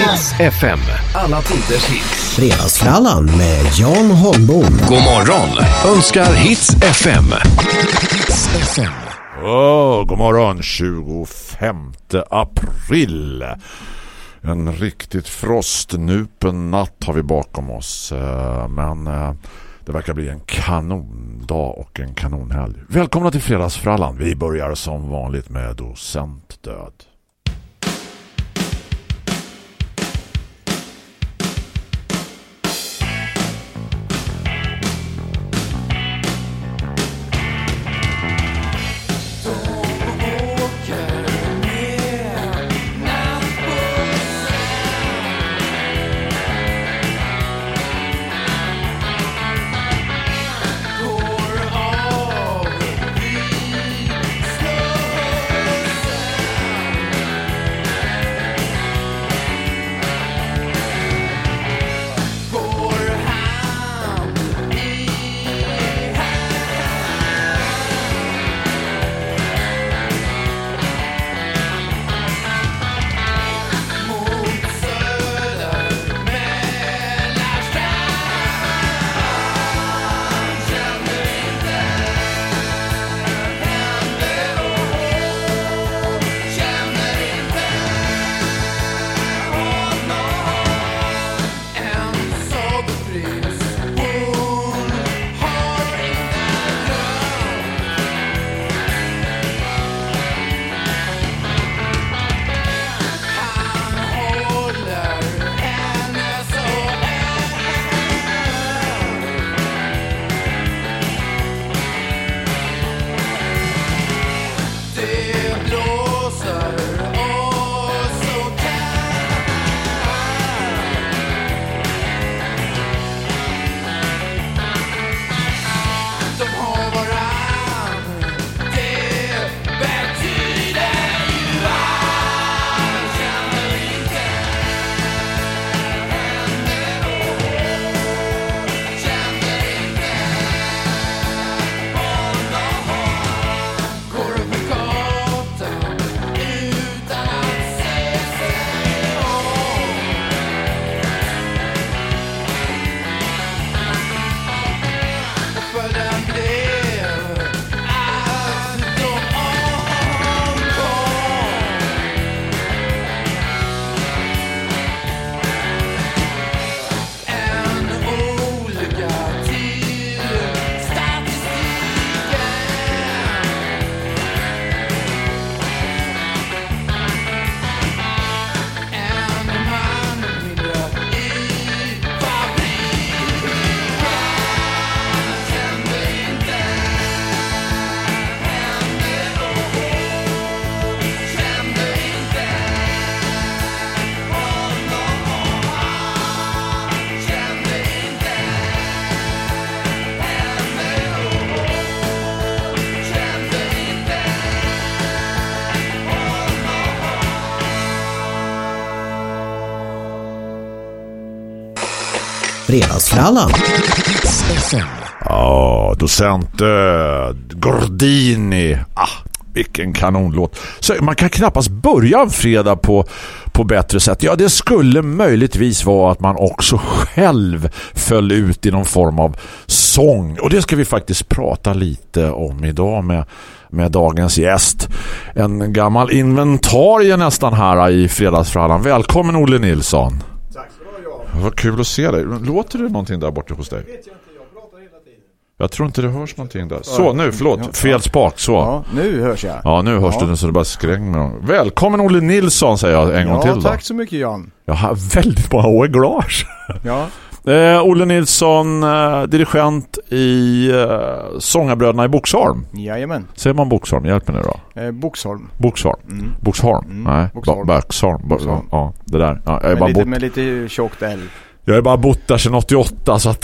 Hits FM. Alla tiders hits. Fredagsfrallan med Jan Holmbom. God morgon önskar Hits FM. Hits FM. Oh, god morgon, 25 april. En riktigt frostnupen natt har vi bakom oss. eh, Men eh, det verkar bli en kanondag och en kanonhelg. Välkomna till Fredagsfrallan. Vi börjar som vanligt med docent död. Fredagsfrallan. Hits FM. Ja, docent uh, Gordini. Ah, vilken kanonlåt. Så man kan knappast börja en fredag på, på bättre sätt. Ja, det skulle möjligtvis vara att man också själv föll ut i någon form av sång. Och det ska vi faktiskt prata lite om idag med, med dagens gäst. En gammal inventarie nästan här i fredagsfrallan. Välkommen Olle Nilsson. Tack ska du ha, Jan. Vad kul att se dig. Låter det någonting där borta hos dig? vet jag inte, jag pratar hela tiden. Jag tror inte det hörs någonting där. Så, nu, förlåt. Fel spak, så. Ja, nu hörs jag. Ja, nu hörs Ja. det så det bara skräng med dem. Välkommen Olle Nilsson säger jag en gång Ja, till då. tack så mycket Jan. Jag har väldigt många år glas. Ja, Eh, Olle Nilsson, eh, dirigent i eh, Sångarbröderna i Boxholm. jajamän. Säger man Boxholm? Hjälp mig nu då. Eh, Boxholm. Boxholm. Mm. Boxholm? Mm, Nej, Boxholm. Boxholm. Bo- Boxholm. Ja, det där. Ja, jag, Med bara lite, med lite tjockt L. jag har bara bott där sedan 88 så att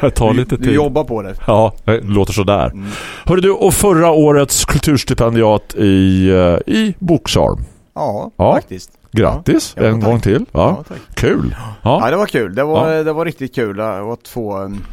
det tar Du, lite du tid. jobbar på det. Ja, det låter sådär. Mm. Hörru du, och förra årets kulturstipendiat i, eh, i Boxholm. Ja, Ja. faktiskt. Grattis, Ja, en tack. gång till. Ja, Ja, kul. Ja, Ja. det var kul. Det var, det var riktigt kul att få en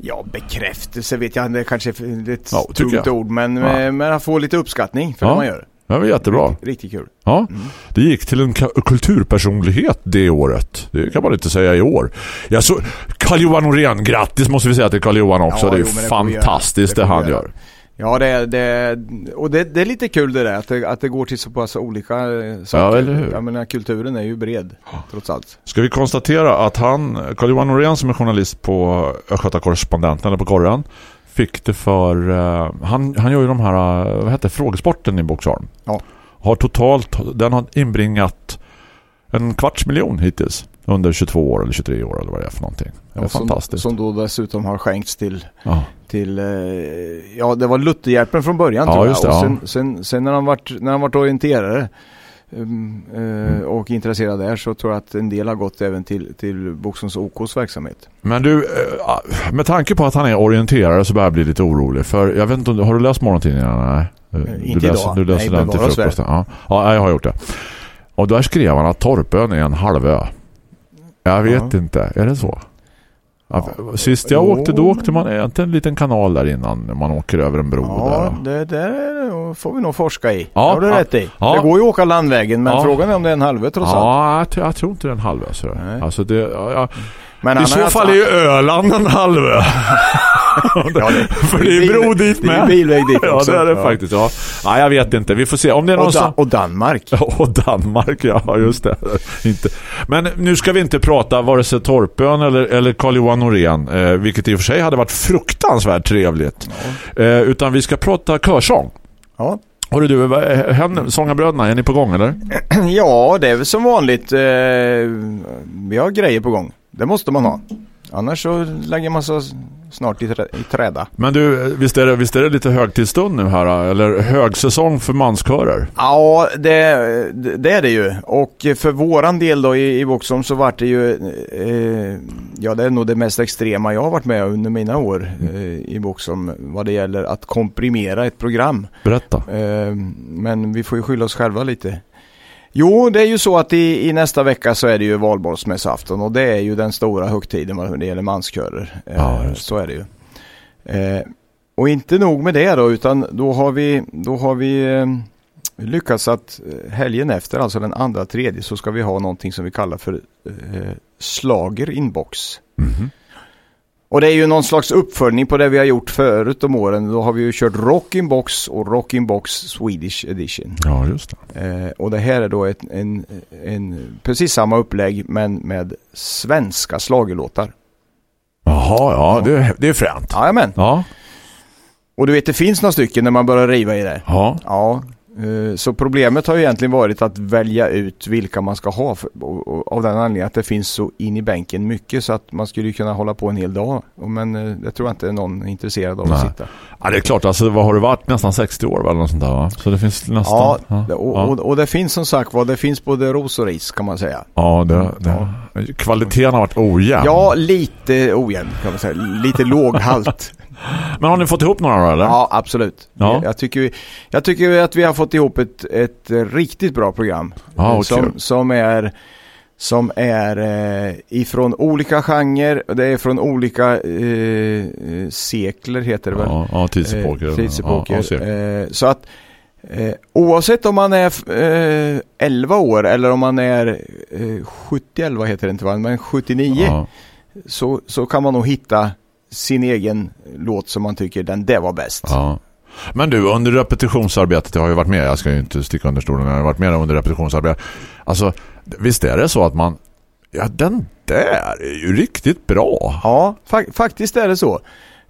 Ja, bekräftelse vet jag det kanske är ett Ja, tungt jag. ord men, Ja. men att få lite uppskattning för det man gör. Det var jättebra. Riktigt, riktigt kul. Ja, det gick till en kulturpersonlighet det året. Det kan man inte säga i år. Ja, så Carl-Johan Norén, grattis måste vi säga till Carl-Johan också. Ja, det är jo, fantastiskt Det det, han gör. Ja, det, det, och det, det är lite kul det där att det, att det går till så pass olika eh, saker. eller hur? Jag menar, kulturen är ju bred trots allt. Ska vi konstatera att han, Carl-Johan Norén som är journalist på Östgöta korrespondenten eller på Korren fick det för, eh, han, han gör ju de här, eh, vad heter frågesporten i Boxholm. Ja. Har totalt, den har inbringat en kvarts miljon hittills under 22 år eller 23 år eller vad det är för någonting. Det Ja, som, fantastiskt. som då dessutom har skänkts till, ja. till eh, ja det var Lutherhjälpen från början Ja, tror jag. det, och ja. sen, sen, sen när han varit, när han varit orienterare um, eh, Mm. och intresserad där så tror jag att en del har gått även till, till Boxens OKs verksamhet. Men du, eh, med tanke på att han är orienterare så börjar jag bli lite orolig. För jag vet inte, har du läst morgontidningarna? Nej. Du inte läser, idag. Du läser Nej, den till frukosten. Ja. ja, jag har gjort det. Och där skrev han att Torpön är en halvö. Jag vet Ja. inte, är det så? Ja. Sist jag åkte, då åkte man inte en liten kanal där innan man åker över en bro Ja, där. det där får vi nog forska i. Ja, har du ja. rätt i. Ja. Det går ju att åka landvägen men frågan är om det är en halvö trots allt. Ja, jag, tror- jag tror inte det är en halvö. Så det. Nej. Alltså det, ja, ja. Men I så fall är ju Öland en halvö. Ja, det- För det är bro dit det är med. bilväg dit Ja, också. det är det Ja. faktiskt. Ja. Nej, jag vet inte. Vi får se. Om det är någon Och, som... da- och Danmark. Och Danmark, ja just det. inte. Men nu ska vi inte prata vare sig Torpön eller, eller Carl-Johan Norén, eh, vilket i och för sig hade varit fruktansvärt trevligt. Eh, utan vi ska prata körsång. Ja. Hörru du, eh, hen, Sångarbröderna, är ni på gång eller? ja, det är väl som vanligt. Eh, vi har grejer på gång. Det måste man ha. Annars så lägger man sig snart i, trä- i träda. Men du, visst är det, visst är det lite högtidsstund nu här? Eller högsäsong för manskörer? Ja, det, det är det ju. Och för våran del då i, i Boxholm så vart det ju, eh, ja det är nog det mest extrema jag har varit med under mina år eh, i Boxholm vad det gäller att komprimera ett program. Berätta. Eh, men vi får ju skylla oss själva lite. Jo, det är ju så att i, i nästa vecka så är det ju valborgsmässoafton och det är ju den stora högtiden vad det gäller manskörer. Eh, Ja, det. så är det ju. Eh, och inte nog med det då, utan då har vi, då har vi eh, lyckats att eh, helgen efter, alltså den andra tredje, så ska vi ha någonting som vi kallar för eh, slager inbox. Mhm. Och det är ju någon slags uppföljning på det vi har gjort förut om åren. Då har vi ju kört Rockinbox och Rockinbox Swedish Edition. Ja, just det. Eh, och det här är då ett, en, en, precis samma upplägg men med svenska slagelåtar. Jaha, ja, det, det är fränt. Jajamän. Ja, Och du vet det finns några stycken när man börjar riva i det. ja. Ja, så problemet har ju egentligen varit att välja ut vilka man ska ha för, av den anledningen att det finns så in i bänken mycket så att man skulle kunna hålla på en hel dag. Men eh, det tror jag inte är någon intresserad av Nej. att sitta. Ja, det är klart. Alltså, vad har det varit? Nästan 60 år eller något sånt där va? Så det finns nästan... Ja, ja. och, och, och det finns som sagt vad det finns både ros och ris kan man säga. Ja, det, det, kvaliteten har varit ojämn. Ja, lite ojämn kan man säga. Lite låg halt. Men har ni fått ihop några då, eller? Ja, absolut. Ja. Jag, tycker, jag tycker att vi har fått ihop ett, ett riktigt bra program. Eh, vad som, som är, som är eh, ifrån olika genrer. Det är från olika eh, eh, sekler heter det väl. Ja, ja tidsepoker. Eh, tidsepoker. Ja, eh, så att eh, oavsett om man är eh, 11 år eller om man är eh, 71, vad heter det inte va? Men 79 ja. så, så kan man nog hitta sin egen låt som man tycker den där var bäst. ja. Men du, under repetitionsarbetet, jag har ju varit med, jag ska ju inte sticka under stolen, jag har varit med under repetitionsarbetet. Alltså, visst är det så att man, ja den där är ju riktigt bra. Ja, fa- faktiskt är det så.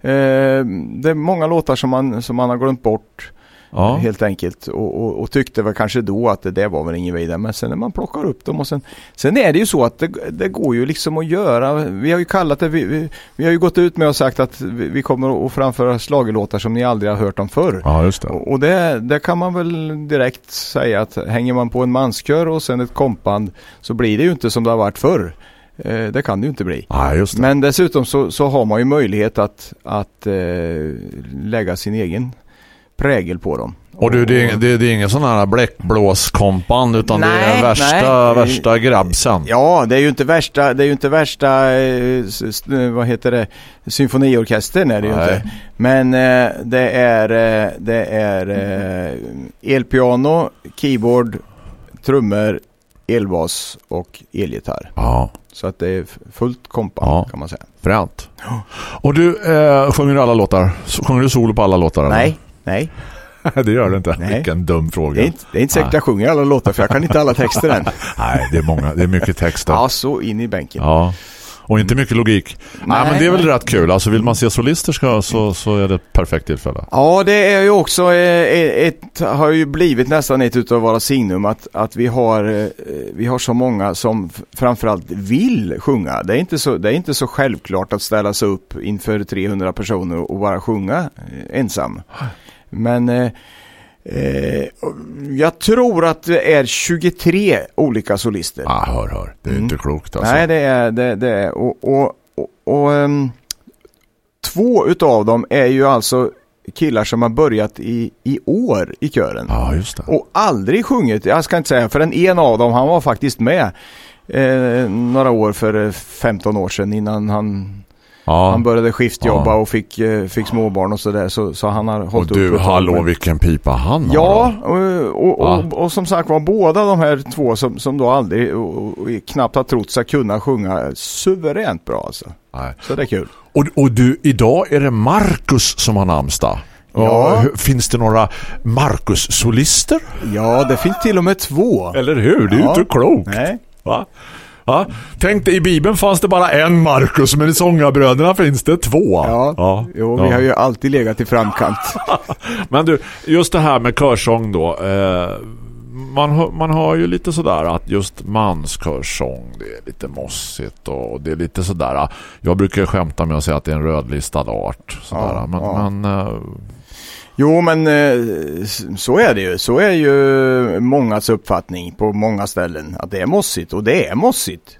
Eh, det är många låtar som man, som man har glömt bort Ja, helt enkelt och, och, och tyckte väl kanske då att det där var väl ingen vidare men sen när man plockar upp dem och sen sen är det ju så att det, det går ju liksom att göra vi har ju kallat det vi, vi, vi har ju gått ut med och sagt att vi, vi kommer att framföra slagelåtar som ni aldrig har hört om förr ja just det. och och det, det kan man väl direkt säga att hänger man på en manskör och sen ett kompband så blir det ju inte som det har varit förr. Eh, det kan det ju inte bli. Det. Men dessutom så, så har man ju möjlighet att, att eh, lägga sin egen prägel på dem. Och du, det är, det, det är ingen sån här bläckblåskompan utan det är Nej, värsta, nej. värsta grabbsen. Ja, det är ju inte värsta, det är ju inte värsta, eh, s- vad heter det, symfoniorkestern är det ju Nej. inte. Men eh, det är, eh, det är eh, elpiano, keyboard, trummor, elbas och elgitarr. Ja, Så att det är fullt kompa Ja. kan man säga. fränt. Och du, eh, sjunger alla låtar? Sjunger du solo på alla låtar? eller? Nej, nej. det gör du inte. Nej. Vilken dum fråga. Det är inte, det är inte säkert jag sjunger alla låtar för jag kan inte alla texter än. Nej, det är många. Det är mycket texter. Ja, så in i bänken. Ja. Och inte mycket logik. Nej, men det är väl nej. rätt kul. Alltså vill man se solister ska, så, så är det ett perfekt tillfälle. Ja, det är ju också eh, ett, har ju blivit nästan ett utav våra signum att, att vi, har, eh, vi har så många som framförallt vill sjunga. Det är, inte så, det är inte så självklart att ställa sig upp inför 300 personer och bara sjunga eh, ensam. Men eh, eh, jag tror att det är 23 olika solister. Ah, hör, hör. Det är Mm. inte klokt alltså. Nej, det är det. det är. Och, och, och, och ehm, två utav dem är ju alltså killar som har börjat i, i år i kören. Ja, just det. Och aldrig sjungit, jag ska inte säga, för en, en av dem han var faktiskt med eh, några år för eh, 15 år sedan innan han, Ja. han började skiftjobba Ja. och fick, eh, fick småbarn och sådär. Så, så han har Och hållit upp du, ett tag, hallå men- vilken pipa han har. Ja, då. och, och, Va? och, och som sagt var båda de här två som, som då aldrig och, och knappt har trott sig kunna sjunga suveränt bra alltså. Nej. Så det är kul. Och, och du, idag är det Marcus som har namnsdag. Ja. Och Finns det några Marcus-solister? Ja, det finns till och med två. Eller hur? Det är ju Ja. inte klokt. Nej. Va? Ja. Tänk dig, i Bibeln fanns det bara en Marcus, men i Sångarbröderna finns det två. Ja, jo, vi ja. har ju alltid legat i framkant. Men du, just det här med körsång då. Eh, man, har- man har ju lite sådär att just manskörsång, det är lite mossigt och det är lite sådär. Jag brukar skämta med att säga att det är en rödlistad art. Sådär. Ja, men, ja. men eh, Jo, men eh, så är det ju. Så är ju mångas uppfattning på många ställen. Att det är mossigt och det är mossigt.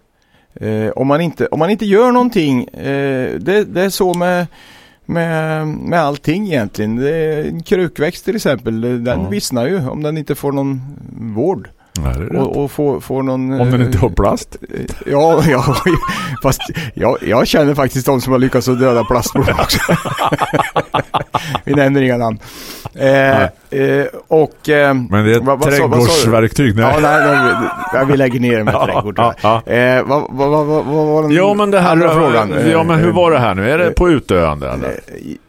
Eh, om, man inte, om man inte gör någonting, eh, det, det är så med, med, med allting egentligen. Det en krukväxt till exempel, den Ja. vissnar ju om den inte får någon vård. Och, och får, får någon... Om den eh, inte har plast. Ja, ja fast jag, jag känner faktiskt de som har lyckats att döda plastblommor också. Vi nämner inga namn. Eh, eh, och... Eh, Men det är ett vad- vad trädgårdsverktyg. Nej. Ja, nej, nej, nej, vi lägger ner med ja, ja. Eh, vad, vad, vad, vad, vad var den Ja men det här frågan? Ja men hur Eh, var det här nu? Är det på utöande eller?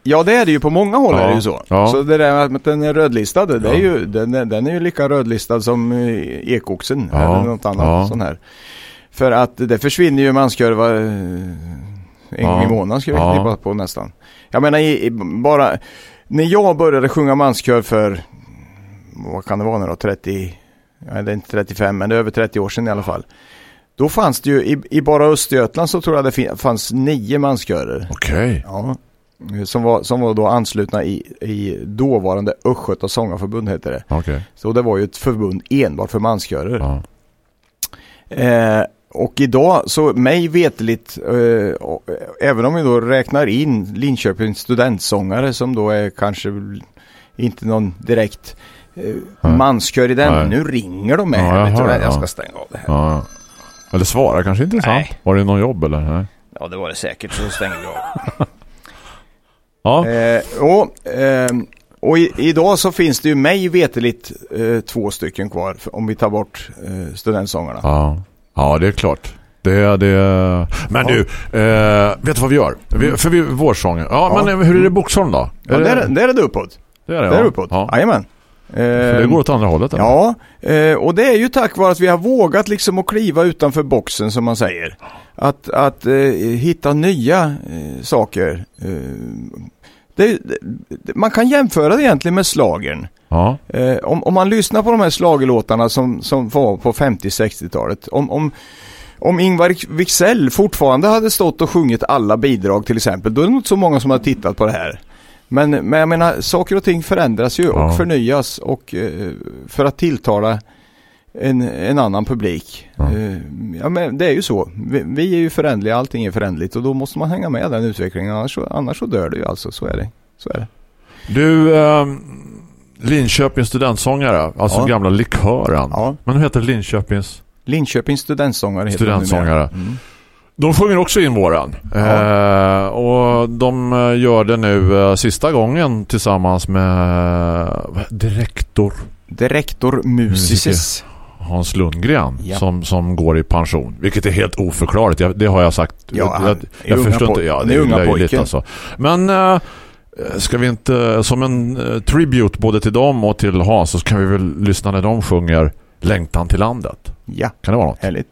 Ja det är det ju på många håll Ja, är det ju så. ja. Så det där med att den är rödlistad, det är Ja. ju, den, är- den är ju lika rödlistad som ekoxen Ja, eller något annat ja. sån här. För att det försvinner ju manskurva en gång Ja, i månaden ska vi ja. klippa på nästan. Jag menar i, i, bara när jag började sjunga manskör för vad kan det vara nu då, 30, ja, det är inte 35 men det är över 30 år sedan i alla fall. Då fanns det ju, i, i bara Östergötland så tror jag det fanns nio manskörer. Okej. Ja. Som var, som var då anslutna i, i dåvarande Östgöta sångarförbund heter det. Okej. Så det var ju ett förbund enbart för manskörer. Ja. Eh, och idag så mig vetligt, eh, eh, även om vi då räknar in Linköpings studentsångare som då är kanske inte någon direkt eh, Nej. manskör i den. Nej. Nu ringer de med Ja, här. jag det, jag ja. ska stänga av det här. Ja. Eller svara kanske inte sant. Var det någon jobb eller? Nej. Ja det var det säkert så stänger vi av. Ja. Eh, och eh, och i, idag så finns det ju mig veteligt eh, två stycken kvar om vi tar bort eh, studentsångarna. Ja. Ja, det är klart. Det, det... Men Ja. du, eh, vet du vad vi gör? Vi, för vi vårsånger. Ja, Ja. men hur är det Boxholm då? Ja, är där, där är det uppåt. det är det, Där är ja. det uppåt. Ja. Jajamän. För Eh, det går åt andra hållet. eller? Ja, eh, och det är ju tack vare att vi har vågat liksom att kliva utanför boxen som man säger. Att, att eh, hitta nya eh, saker. Eh, det, det, man kan jämföra det egentligen med slagern. Ja. Eh, om, om man lyssnar på de här slagelåtarna som, som var på 50-60-talet. Om, om, om Ingvar Wicksell fortfarande hade stått och sjungit alla bidrag till exempel. Då är det inte så många som har tittat på det här. Men, men jag menar, saker och ting förändras ju och Ja. förnyas och eh, för att tilltala en, en annan publik. Ja. Eh, ja, men det är ju så. Vi, vi är ju förändliga, allting är förändligt och då måste man hänga med den utvecklingen. Annars, så- annars så dör det ju alltså, så är det. Så är det. Du, eh, Linköpings studentsångare, alltså Ja. gamla likören. Ja. Men nu heter Linköpings Linköpings studentsångare heter de studentsångare. numera. Mm. De sjunger också in våren. Ja. Eh, och de eh, gör det nu eh, sista gången tillsammans med direktor Direktor Musicis. Hans Lundgren Ja. som, som går i pension. Vilket är helt oförklarligt. Jag, det har jag sagt. Ja, jag jag förstår inte. Ja, det är unga pojken. alltså. Men eh, ska vi inte, som en eh, tribute både till dem och till Hans så kan vi väl lyssna när de sjunger Längtan till landet. Ja, Kan det vara något? härligt.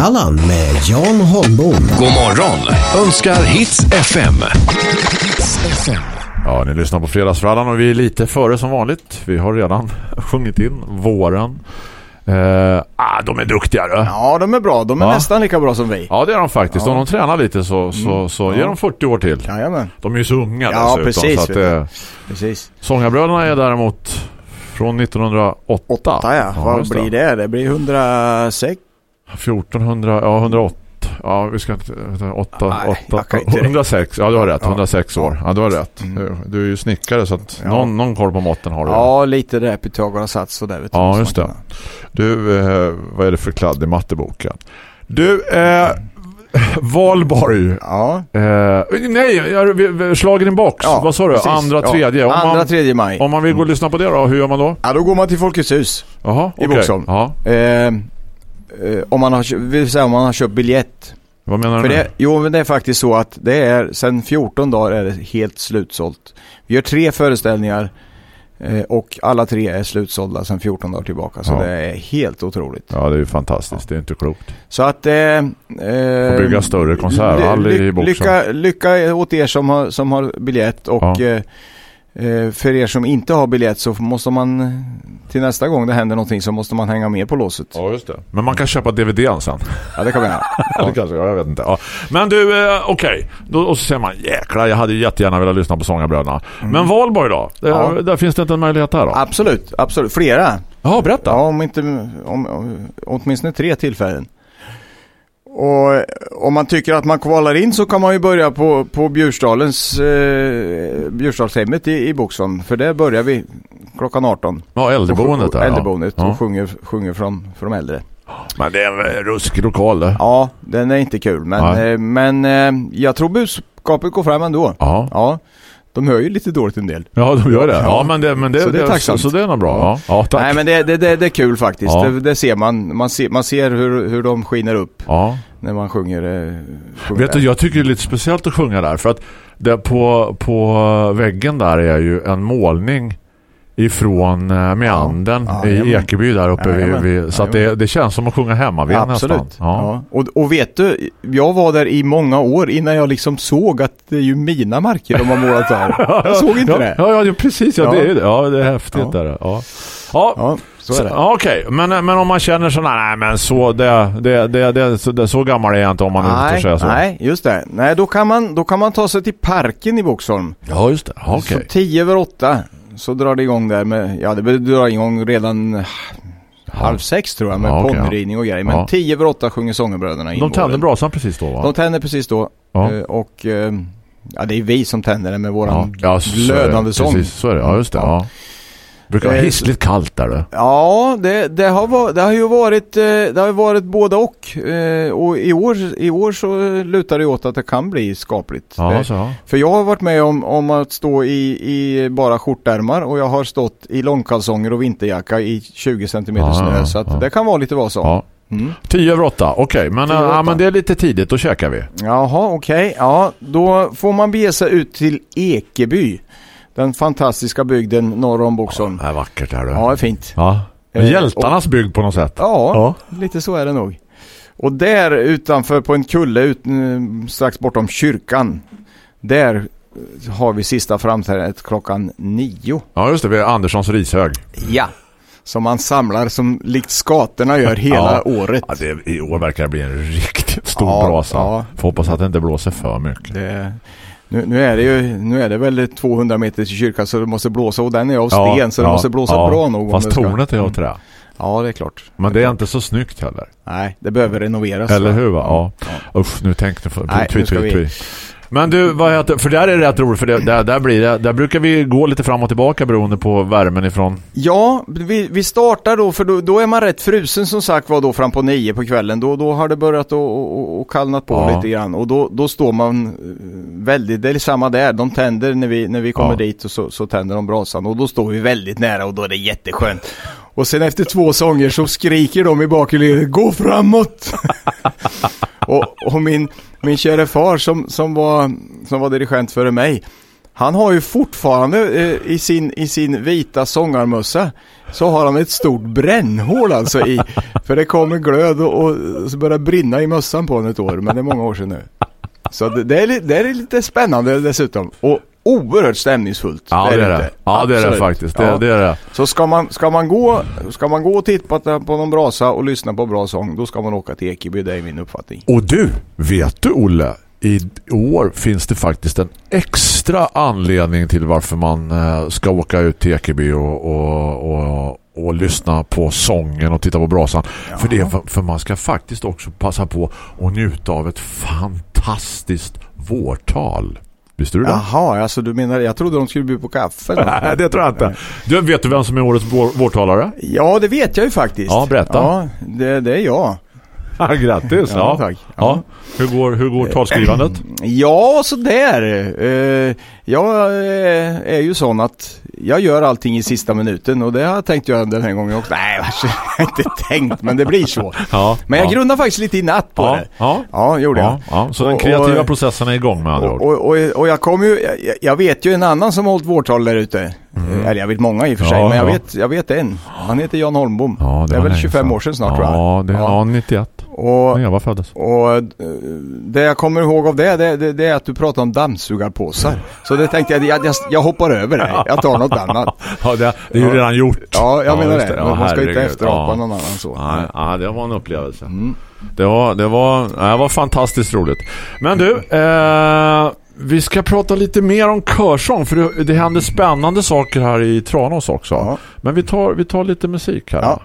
Fredagsfrallan med Jan Holmbom. God morgon önskar Hits FM. Hits FM. Ja, ni lyssnar på Fredagsfrallan och vi är lite före som vanligt. Vi har redan sjungit in våren. Eh, ah, de är duktigare. Ja, de är bra. De är Ja. nästan lika bra som vi. Ja, det är de faktiskt. Ja. Om de tränar lite så, så, så ger de 40 år till. Jajamän, De är ju så unga Ja, dessutom. precis, Så att, eh, precis. Sångarbröderna är däremot från 1908. Åtta ja. Vad just blir det? Det blir 106. 1400, ja 108. Ja, vi ska inte... 8, Nej, 8, jag kan inte det. 106. Ja, du har rätt. Ja. 106 år. Ja, du har rätt. Mm. Du, är ju snickare så att Ja. någon, någon koll på måtten har du. Ja, lite där Pythagoras sats så där vet. Ja, just det. Du, eh, vad är det för kladd i matteboken? Du, eh, Valborg. Ja. Eh, nej, slagen i box. ja vad sa du? precis. Andra, Ja, tredje. Om, Andra, man, tredje maj. om man vill gå och lyssna på det då, hur gör man då? Ja, då går man till Folkets hus. Jaha, I okej. Boxholm. Ja, Eh, eh, om man har, vill säga om man har köpt biljett. vad menar du För nu? det, jo, men det är faktiskt så att det är sen 14 dagar är det helt slutsålt. Vi gör tre föreställningar eh, och alla tre är slutsålda sen 14 dagar tillbaka. Så Ja. det är helt otroligt. Ja, det är ju fantastiskt. Det är inte klokt. Så att... Eh, eh, Får bygga större konserthall i Boxholm. lycka, lycka åt er som har, som har biljett och Ja. Eh, för er som inte har biljett så måste man till nästa gång det händer någonting så måste man hänga med på låset. Ja, Ja, just det. Men man kan köpa DVDn sen. det kan man göra. Eller kanske, ja, jag vet inte. Ja. Men du, eh, okej. Då- Och så säger man, jäklar, jag hade jättegärna velat lyssna på Sångarbröderna. Men Valborg då? Det, Mm. Ja. Där finns det inte en möjlighet där då? Absolut, absolut. Flera. Ja, berätta. Ja, om inte, om, om, åtminstone tre tillfällen. Och eh, om man tycker att man kvalar in så kan man ju börja på, på Bjurstalens, eh, Bjurstalshemmet i, i Boxholm. För där börjar vi klockan 18. Ja, äldreboendet där. Äldreboendet Ja. och sjunger, sjunger från, de äldre. Men det är en ruskig lokal det. Ja, den är inte kul. Men, eh, men eh, jag tror budskapet går fram ändå. Ja. Ja, de hör ju lite dåligt en del. Ja, de gör det. Ja, Ja. men det, men det, Så det är tacksamt. Så, så det är nog bra. Ja, ja tack. Nej men det, det, det, det är kul faktiskt. Ja. Det, det ser man. Man ser, man ser hur, hur de skiner upp Ja. när man sjunger. Eh, sjunger Vet du, jag tycker det är lite speciellt att sjunga där. För att det på, på väggen där är ju en målning ifrån eh, Meanden Ja, i jajamän. Ekeby där uppe. vid, Jajamän. vid, så att det, det känns som att sjunga hemma vid nästan. Absolut. Ja. Ja. Och, och vet du, jag var där i många år innan jag liksom såg att det är ju mina marker de har målat där. Jag såg inte ja, det. Ja, ja, precis. Ja, Ja. Det är. Ja, det är häftigt. Ja. Där. Ja. Ja. Ja, så är det. Ja, Okej, men, men om man känner så nej men så det, det, det, det, så, det så gammal är jag inte om man inte Nej, säga så. nej, just det. Nej, då kan, man, då kan man ta sig till parken i Boxholm. Ja, just det. Ja, Okej. Så tio över åtta så drar det igång där med, ja det drar igång redan eh, halv sex tror jag med Ja, ja. ponnyridning och grejer. Men Ja. tio över åtta sjunger sångerbröderna in De tänder brasan precis då va? De tänder precis då. Ja. Eh, Och eh, ja, det är vi som tänder den med ja. våran Ja, det. glödande sång. Precis, så är det. Ja, just det. Ja. Brukar vara Eh, hissligt kallt där du. Ja, det, det, har, det har ju varit, eh, det har varit både och. Eh, Och i år, i år så lutar det åt att det kan bli skapligt. Ja, så, ja. För jag har varit med om, om att stå i, i bara skjortärmar och jag har stått i långkalsonger och vinterjacka i 20 cm Ja, snö. Så att det kan vara lite vad ja. Mm. 10 över 8, okej. Men, Tio över ja, men det är lite tidigt, då käkar vi. Jaha, okej. Ja, då får man bege sig ut till Ekeby. Den fantastiska bygden norr om Boxholm. Det är vackert där du. Ja, det är fint. Ja. Eh, Hjältarnas bygd på något sätt. Ja, lite så är det nog. Och där utanför på en kulle ut, mm, strax bortom kyrkan. Där eh, har vi sista framträdandet klockan nio. Ja, just det. Vi Anderssons rishög. Ja. Som man samlar som likt skatorna gör hela Ja. året. Ja, det, I år verkar det bli en riktigt stor Ja, brasa. ja. Får hoppas att det inte blåser för mycket. Det, nu, nu är det ju nu är det väl 200 meter till kyrkan så det måste blåsa och den är av sten så det måste blåsa bra nog. Fast ska- tornet är av trä. Ja det är klart. Men det är inte så snyggt heller. Nej det behöver renoveras. Eller hur va? Ja. Usch, nu tänkte jag. Nej, nu ska vi-. Men du, vad heter... För där är det rätt roligt, för det, där, där blir det... Där brukar vi gå lite fram och tillbaka beroende på värmen ifrån... Ja, vi, vi startar då för då, då är man rätt frusen som sagt var då fram på nio på kvällen. Då, då har det börjat att kallnat på Ja. lite grann och då, då står man eh, väldigt, det är samma där. De tänder när vi, när vi kommer Ja. dit och så, så tänder de brasan och då står vi väldigt nära och då är det jätteskönt. Och sen efter två sånger så skriker de i bakledet Gå framåt! och och min, min kära far som, som, var, som var dirigent före mig han har ju fortfarande eh, i, sin, i sin vita sångarmössa så har han ett stort brännhål alltså i. För det kommer glöd och, och så börjar brinna i mössan på honom ett år. Men det är många år sedan nu. Så det, det, är, det är lite spännande dessutom. Och oerhört stämningsfullt. Ja, det är det. Ja, det är det faktiskt. Det, Ja. det är det. Så ska man, ska, man gå, ska man gå och titta på, någon brasa och lyssna på bra sång, då ska man åka till Ekeby, det är min uppfattning. Och du, vet du Olle? I år finns det faktiskt en extra anledning till varför man eh, ska åka ut till Ekeby och, och, och, och lyssna på sången och titta på brasan. För, det, för man ska faktiskt också passa på att njuta av ett fantastiskt vårtal. Visste du det? Jaha, alltså du menar, jag trodde de skulle bjuda på kaffe. Nej, det tror jag inte. Du, vet du vem som är årets vår, vårtalare? Ja, det vet jag ju faktiskt. Ja, berätta. Ja, det, det är jag. Grattis! Ja, tack. Ja. Hur, går, hur går talskrivandet? Ja, sådär. Uh, jag eh, är ju sån att jag gör allting i sista minuten och det har jag tänkt göra den här gången också. Nej, jag har inte tänkt, men det blir så. Ja, Men jag ja. grundar faktiskt lite i natt på Ja, det. ja. Ja, gjorde Ja, jag. ja, så den kreativa och- processen är igång med andra ord. Och, och, och, och jag kommer ju, jag, jag vet ju en annan som har hållit vårtal där ute. Eh, Eller jag vet många i och för sig, Mm. Ja, men jag, ja. vet, jag vet en. Han heter Jan Holmbom. Ja, det, är var väl länge 25 sedan. år sedan snart ja, tror jag. Det, ja, 91. Och, När jag var föddes. och eh, det jag kommer ihåg av det, det, det, det är att du pratar om dammsugarpåsar. Så det tänkte jag, jag, jag, jag hoppar över det. Jag tar något annat. Ja, det, det är ju Ja. redan gjort. Ja, jag menar det. Ja, man ska inte efterapa ja. någon annan så. Nej, ja, det var en upplevelse. Mm. Det, var, det, var, ja, det var fantastiskt roligt. Men du, eh, vi ska prata lite mer om körsång. För det, det händer spännande saker här i Tranås också. Ja. Men vi tar, vi tar lite musik här. Ja.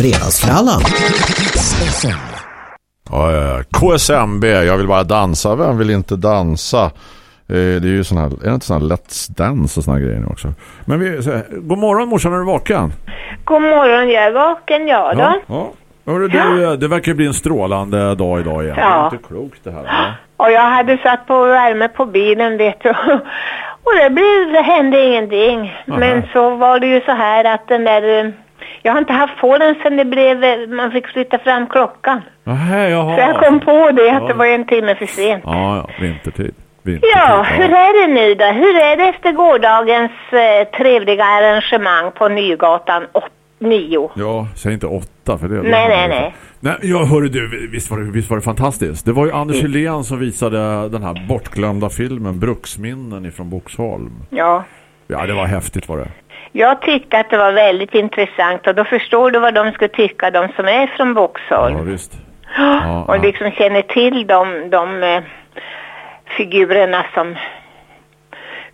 Fredagsfrallan. Ja, ja. KSMB, jag vill bara dansa. Vem vill inte dansa? Eh, Det är ju sån här, är det inte sån här Let's Dance och såna här grejer nu också? Men vi, så här, god morgon morsan, är du vaken? God morgon, jag är vaken, ja då. Ja. ja. Hörru, du, det verkar bli en strålande dag idag igen. Ja. Det är inte klokt det här. Va? Och jag hade satt på värme på bilen, vet du. Och det, blev, det hände ingenting. Men så var det ju så här att den där... Jag har inte haft på den sedan det blev... eh, Man fick flytta fram klockan. Nähä, jaha. Så jag kom på det, att Ja. det var en timme för sent. Ja, ja, vintertid. vintertid. Ja, hur är det nu då? Hur är det efter gårdagens eh, trevliga arrangemang på Nygatan 9? Ja, säg inte åtta för det. Nej, nej, nej. Nej, ja, hörru du, visst var, det, visst var det fantastiskt. Det var ju Anders Helén som visade den här bortglömda filmen Bruksminnen ifrån Boxholm. Ja. Ja, det var häftigt var det. Jag tyckte att det var väldigt intressant och då förstår du vad de skulle tycka, de som är från Boxholm. Ja, visst. Ja, och ja. liksom känner till de, de eh, figurerna som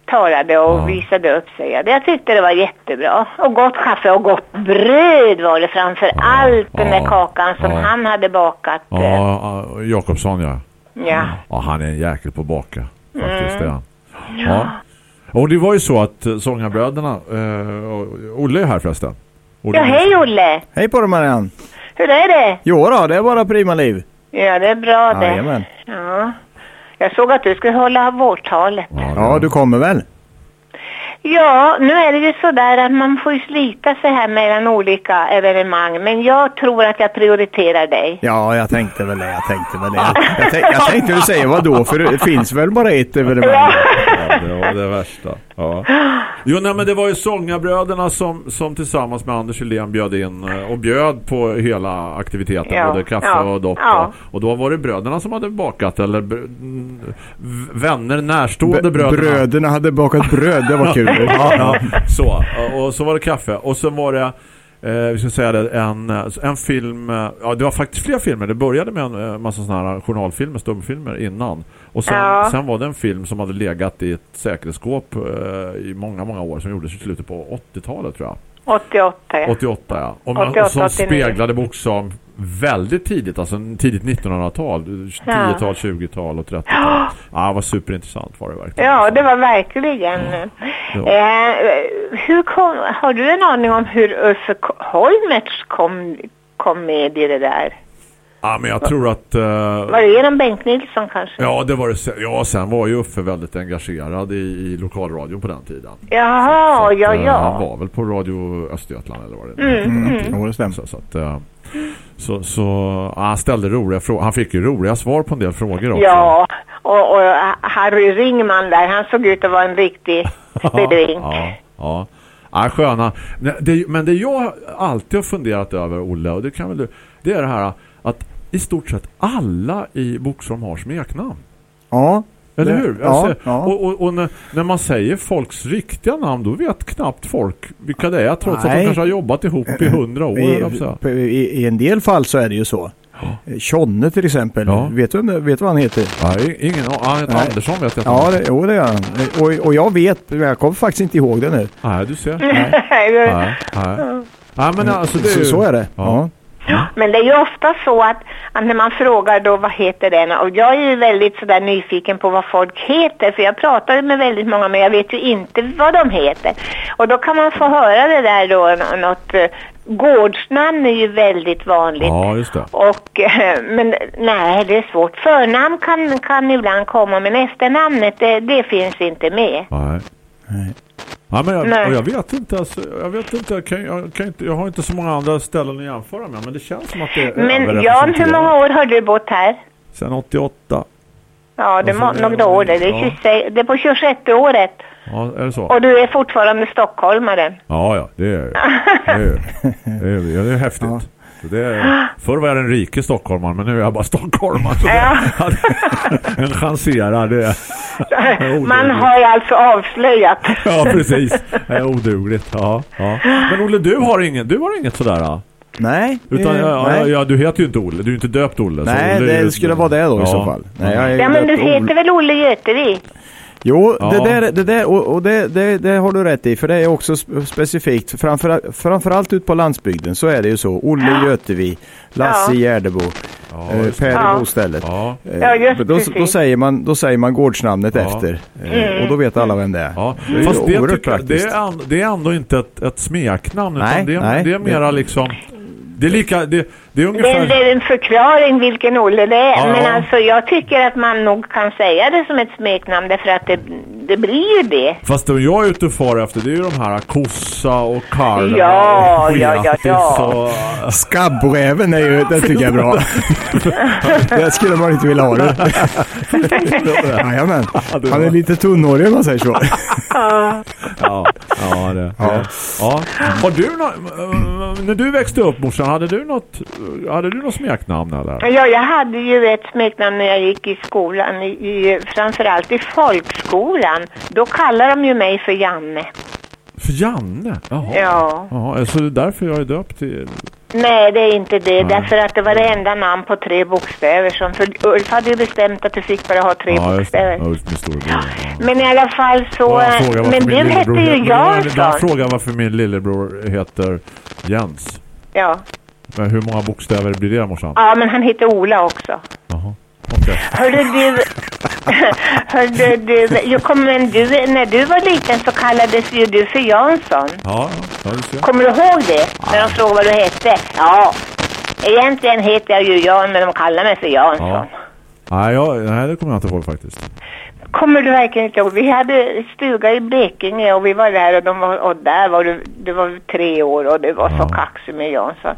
talade och Ja. visade upp sig. Ja, Jag tyckte det var jättebra. Och gott kaffe och gott bröd var det framför allt den där ja, kakan som ja. han hade bakat. eh, Ja, ja, Jakobsson ja. ja. Ja, han är en jäkel på att baka. Faktiskt Mm. det han. Ja. Och det var ju så att eh, sångarbröderna, eh, Olle är här förresten. Olle ja, hej Olle! Hej på dig Marianne. Hur är det? Jo då, det är bara prima liv. Ja, det är bra det. Jajamän. Ja. Jag såg att du skulle hålla vårtalet. Ja, Ja, du kommer väl? Ja, nu är det ju sådär att man får ju slita sig här mellan olika evenemang. Men jag tror att jag prioriterar dig. Ja, jag tänkte väl det. Jag tänkte väl det. Jag, tänk, jag tänkte väl säga vad då för det finns väl bara ett evenemang. Ja. Ja, det var det värsta. Ja. Jo, nej, men det var ju sångarbröderna som, som tillsammans med Anders Helén bjöd in eh, och bjöd på hela aktiviteten, Ja, både kaffe ja, och dopp. ja. Och, då var det bröderna som hade bakat, eller vänner, närstående bröderna. bröderna hade bakat bröd, det var kul. Ja, ja, så. Och så var det kaffe. Och sen var det vi ska säga det, en, en film, eh, ja det var faktiskt flera filmer. Det började med en eh, massa sådana här journalfilmer, stumfilmer innan. Och sen, Ja. sen var det en film som hade legat i ett säkerhetsskåp eh, i många, många år som gjordes i slutet på 80-talet tror jag. 88 ja. 88 ja. Och, man, 88, och som 89. speglade Boxholm väldigt tidigt, alltså tidigt 1900-tal, 10-tal, 20-tal och 30-tal. Ja, det var superintressant var det verkligen. Ja, det var verkligen. Ja. Eh, hur kom, har du en aning om hur Uffe Holmertz kom, kom med i det där? Ja, men jag tror att... eh, Var det genom Bengt Nilsson kanske? Ja, det var det. Ja, sen var ju Uffe väldigt engagerad i, i lokalradion på den tiden. Jaha, Så att, ja, eh, Han ja. var väl på Radio Östergötland eller vad det Mm, mm. Jo, det stämmer. Så, så att... eh, Så, så ja, han ställde roliga frågor. Han fick ju roliga svar på en del frågor också. Ja, och, och Harry Ringman där, han såg ut att vara en riktig spedring. ja, ja. Ja, sköna. Nej, Det, men det jag alltid har funderat över, Olle, och det kan väl du, det är det här att i stort sett alla i Boxholm har smeknamn. Ja. Eller Det- hur? ja, Alltså, ja. Och, och, och när, när man säger folks riktiga namn, då vet knappt folk vilka det är, trots att de Nej. kanske har jobbat ihop i hundra år. I, i, I en del fall så är det ju så. Tjonne till exempel. Ja. Vet du vet du vad han heter? Nej, ingen. Han heter Nej. Andersson vet jag Ja, det, jo det gör han. Och, och jag vet, men jag kommer faktiskt inte ihåg det nu. Nej, du ser. Mm. Nej, nej, nej. nej men alltså det är så, ju... så är det. Ja. Men det är ju ofta så att, att när man frågar då vad heter den och jag är ju väldigt sådär nyfiken på vad folk heter för jag pratar med väldigt många men jag vet ju inte vad de heter. Och då kan man få höra det där då, nå- något eh, gårdsnamn är ju väldigt vanligt. Ja, just det. Och, eh, men nej, det är svårt. Förnamn kan, kan ibland komma, men efternamnet, det, det finns inte med. Nej. Nej. Ja, men jag, Nej. jag vet inte, alltså, jag vet inte, jag, kan, jag, kan inte, jag har inte så många andra ställen att jämföra med, men det känns som att det är Men Jan, hur många år har du bott här? Sen 88. Ja, det är det- några år. Det är, ja. 26, det är på 26 året. Ja, är det så? Och du är fortfarande stockholmare. Ja, ja, det är det är, det är, ja, det är häftigt. Ja. Det är, förr var jag en rike stockholmare, men nu är jag bara stockholmare. Ja. en odugligt. Man har ju alltså avslöjat. Ja, precis. Det är odugligt. Ja, ja. Men Olle, du har inget, du har inget sådär? Ja? Nej. Utan, eh, ja, nej. ja, ja, du heter ju inte Olle. Du är inte döpt Olle. så Nej, Olle det skulle vara det då i Ja. så fall. Nej, Ja, men du heter väl Olle Götevi? Jo, Ja. det där, det där och, och det, det, det har du rätt i, för det är också sp- specifikt. Framför, framförallt ut på landsbygden så är det ju så. Olle i Götevi, Lasse i Gärdebo, Ja, eh, Per det. Ja. bostället. Ja. Eh, Ja, då, då, säger man, då säger man gårdsnamnet Ja. efter. Eh, Mm. Och då vet alla vem det är. Ja, Det är fast det, tycker jag, det, är, an- det är ändå inte ett, ett smeknamn Nej, utan det är, nej. det är mera liksom det är lika, det, det är Det är, ungefär det är en förklaring vilken Olle det är. Ja. Men alltså jag tycker att man nog kan säga det som ett smeknamn därför att det, det blir ju det. Fast det jag är ute och far efter det är ju de här kossa och karl Ja, och ja, ja, ja. och Skabbräven är ju, det tycker jag är bra. det skulle man inte vilja ha det. Jajamän. Han är lite tunnhårig om man säger så. ja, ja, det, ja. ja. Har du nå- när du växte upp morsan, hade du något hade du något smeknamn eller? Ja, jag hade ju ett smeknamn när jag gick i skolan, i, i, framförallt i folkskolan. Då kallar de ju mig för Janne. För Janne? Jaha. Ja. Jaha, så det är därför jag är döpt till... Nej, det är inte det. Nej. Därför att det var det enda namn på tre bokstäver. Som, för Ulf hade ju bestämt att du fick bara ha tre Ja, bokstäver. Ja, just min storebror. Men i alla fall så... Men du hette ju Jansson. frågar varför min lillebror heter Jens. Ja. Men hur många bokstäver blir det morsan? ja, men han heter Ola också. Jaha. Okej. Hörde du... Hörde du... Jo, kom, men du... När du var liten så kallades ju du för Jansson. Ja, ja, det jag. Kommer du ihåg det? När de frågade vad du hette? Ja. Egentligen heter jag ju Jan, men de kallar mig för Jansson. Ja. Nej, jag, nej, det kommer jag inte ihåg faktiskt. Kommer du verkligen inte ihåg? Vi hade stuga i Blekinge och vi var där och, de var, och där var du, du var tre år och du var så Ja. kaxig med Jansson.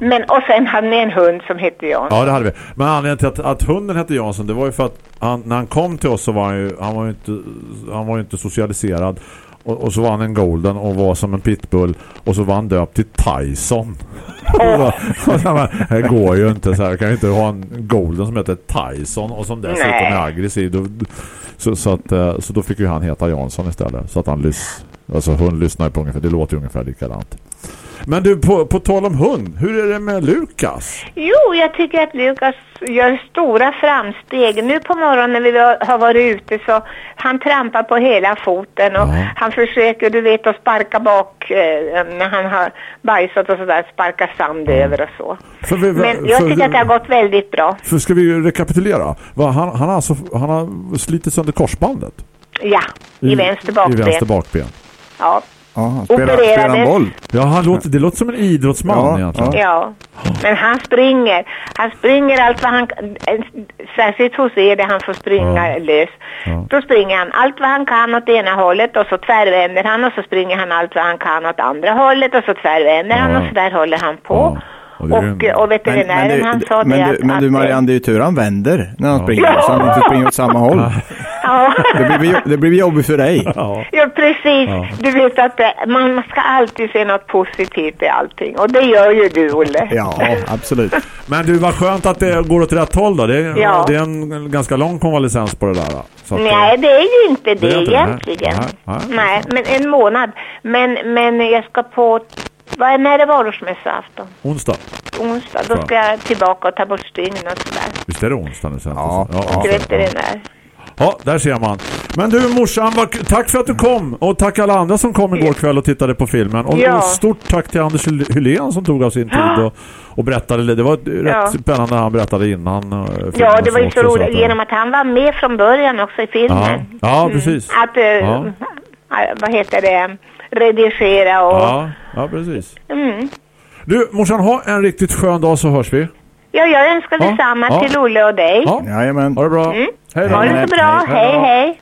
Men, och sen hade ni en hund som hette Jansson. Ja, det hade vi. Men anledningen till att, att hunden hette Jansson, det var ju för att han, när han kom till oss så var han ju, han var ju inte, han var ju inte socialiserad. Och, och så var han en golden och var som en pitbull. Och så var han döpt till Tyson. Det går ju inte så här. Kan ju inte ha en golden som heter Tyson och som dessutom Nej. är aggressiv. Så, så, att, eh, så då fick ju han heta Jansson istället. Så att han lys, alltså hund lyssnar på ungefär, det låter ju ungefär likadant. Men du, på, på tal om hund, hur är det med Lukas? Jo, jag tycker att Lukas gör stora framsteg. Nu på morgonen när vi har varit ute så han trampar på hela foten och Ja. han försöker, du vet, att sparka bak eh, när han har bajsat och sådär, sparka sand över och så. För vi- Men jag tycker att det har gått väldigt bra. För ska vi rekapitulera? Va, han, han, har alltså, han har slitit sönder korsbandet. Ja, i, vänster bakben. I vänster bakben. Ja, Ja, spelar han boll. Ja, han låter, det låter som en idrottsman Ja, egentligen. ja. Men han springer. Han springer allt vad han Särskilt hos er där han får springa Ja. lös. Ja. Då springer han allt vad han kan åt ena hållet och så tvärvänder han och så springer han allt vad han kan åt andra hållet och så tvärvänder han Ja. och så där håller han på. Ja. Och det Och, en- och veterinären du, han sa men, det du, att, men du Marianne, det är ju tur han vänder när han Ja. springer. Så han inte springer åt samma håll. Ja. Det blir, det blir jobbigt för dig. Ja. Ja, precis. Ja. Du vet att det, man ska alltid se något positivt i allting. Och det gör ju du, Olle. Ja, absolut. Men du, vad skönt att det går åt rätt håll då. Det är, Ja. det är en ganska lång konvalescens på det där. att, Nej, eh, det är ju inte det, Det inte det, nej. egentligen. Nej, nej. Nej, men en månad. Men, men jag ska på... Vad är när är valborgsmässoafton? Onsdag. Onsdag. Då ska jag tillbaka och ta bort stygnen och sådär. Visst är det onsdag nu sen? Ja, ja, ja. Till ja. veterinär. Ja, där ser man. Men du morsan, tack för att du kom. Och tack alla andra som kom igår kväll och tittade på filmen. Och, Ja. och stort tack till Anders Hyl- Hylén som tog av sin tid och, och berättade. Det var rätt Ja. spännande när han berättade innan. eh, Ja, det var ju så roligt eh, genom att han var med från början också i Ja, filmen. ja precis. Att, eh, Ja. vad heter det, redigera och... Ja, ja, precis. Mm. Du, morsan, ha en riktigt skön dag så hörs vi. Ja, jag önskar Ja, detsamma ja. till Olle och dig. Ja, Jajamän. ha det bra. Mm. Hej Ha då. det så bra. Hej. Hej, hej.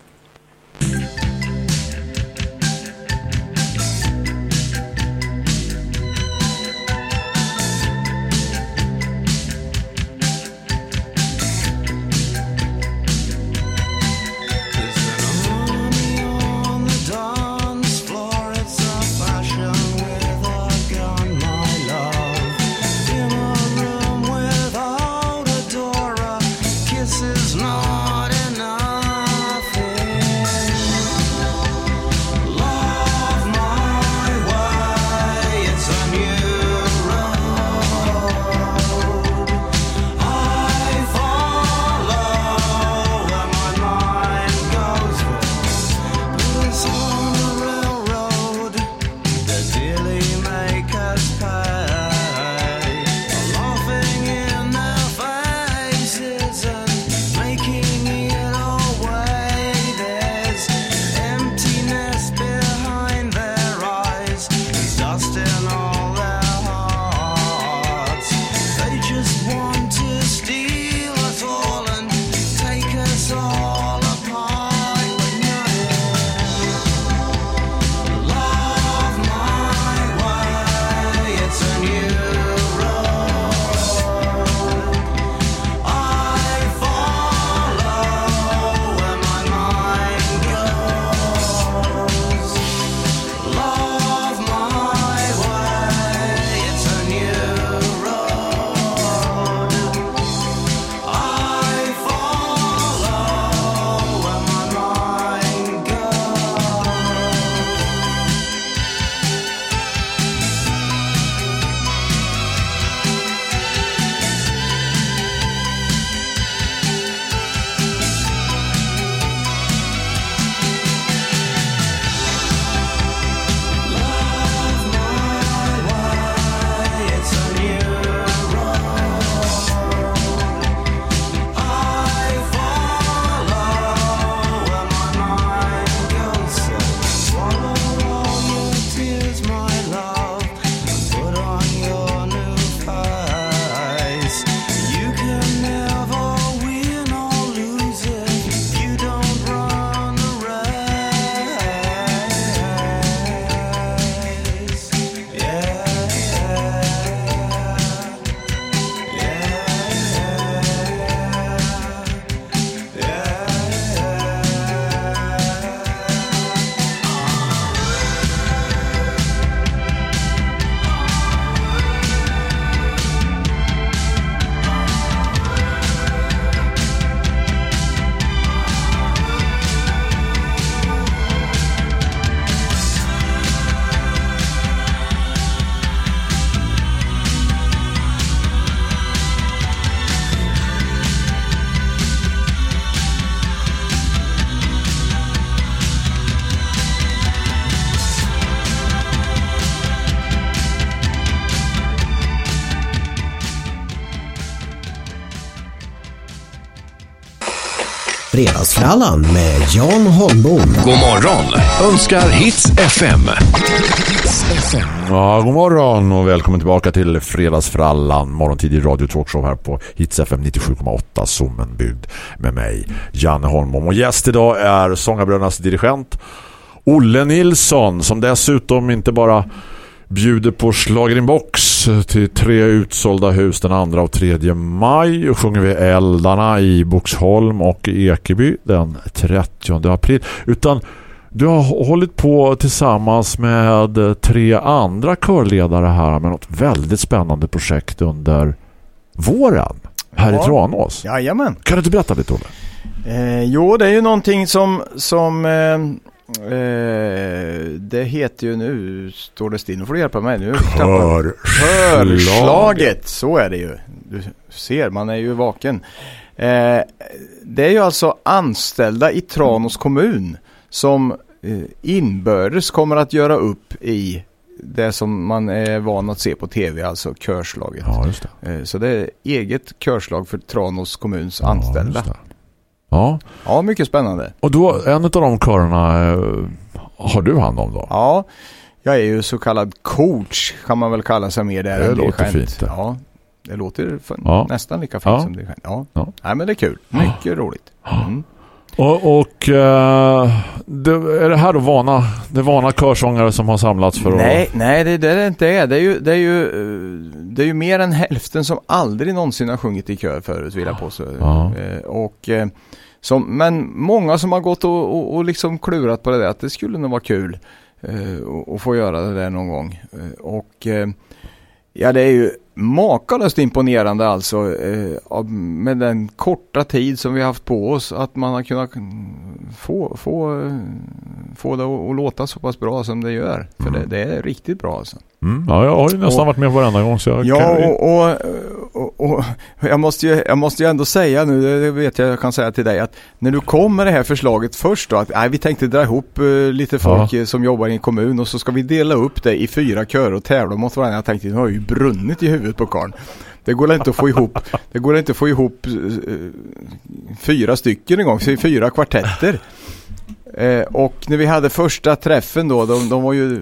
Fredagsfrallan med Jan Holmbom. God morgon önskar Hits FM. Hits FM. Ja, god morgon och välkommen tillbaka till Fredagsfrallan, morgontidig radio talkshow här på Hits FM 97,8 Sommenbygd med mig, Janne Holmbom. Och gäst idag är Sångarbrödernas dirigent Olle Nilsson som dessutom inte bara bjuder på Schlagerinbox till tre utsålda hus den 2 och 3 maj och sjunger vi Eldarna i Boxholm och Ekeby den 30 april utan du har hållit på tillsammans med tre andra körledare här med något väldigt spännande projekt under våren här Ja. i Tranås. Jajamän. Kan du inte berätta lite Olle? Eh, jo, det är ju någonting som, som eh, eh, det heter ju nu, står det still, nu får du hjälpa mig nu. Hörslaget, så är det ju. Du ser, man är ju vaken. Eh, det är ju alltså anställda i Tranås kommun som eh, inbördes kommer att göra upp i det som man är van att se på tv, alltså körslaget. Ja, just det. Eh, så det är eget körslag för Tranås kommuns Ja, anställda. det. Ja, Ja, mycket spännande. och då en av de körerna eh, har du hand om då? Ja, jag är ju så kallad coach kan man väl kalla sig mer där Det låter dirigent. fint det. Ja, det låter Ja. nästan lika fint Ja. som dirigent. Ja. Ja. Nej, men det är kul. Mycket roligt. Mm. Och, och eh, det, är det här då vana, det vana körsångare som har samlats för Nej, att... nej det är det det inte är. Det är, ju, det, är ju, eh, det är ju mer än hälften som aldrig någonsin har sjungit i kör förut vill jag påstå. Ja. Eh, Och, eh, som, men många som har gått och, och, och liksom klurat på det där att det skulle nog vara kul att- få göra det där någon gång. Och ja, det är ju makalöst imponerande alltså eh, med den korta tid som vi har haft på oss att man har kunnat mm, få, få, få det att, låta så pass bra som det gör. För det, det är riktigt bra alltså. Mm, ja, jag har ju nästan Och- varit med varenda gång så jag Ja, kan och, och, och, och jag, måste ju, jag måste ju ändå säga nu, det- vet jag jag kan säga till dig, att när du kom med det här förslaget först då, att nej, vi tänkte dra ihop eh, lite folk eh, som jobbar i en kommun och så ska vi dela upp det i fyra körer och tävla mot varandra. Jag tänkte, nu har ju brunnit i huvudet på karln. Det går inte att få ihop, det går inte att få ihop eh, fyra stycken en gång, fyra kvartetter. Eh, och när vi hade första träffen då, de, de var ju,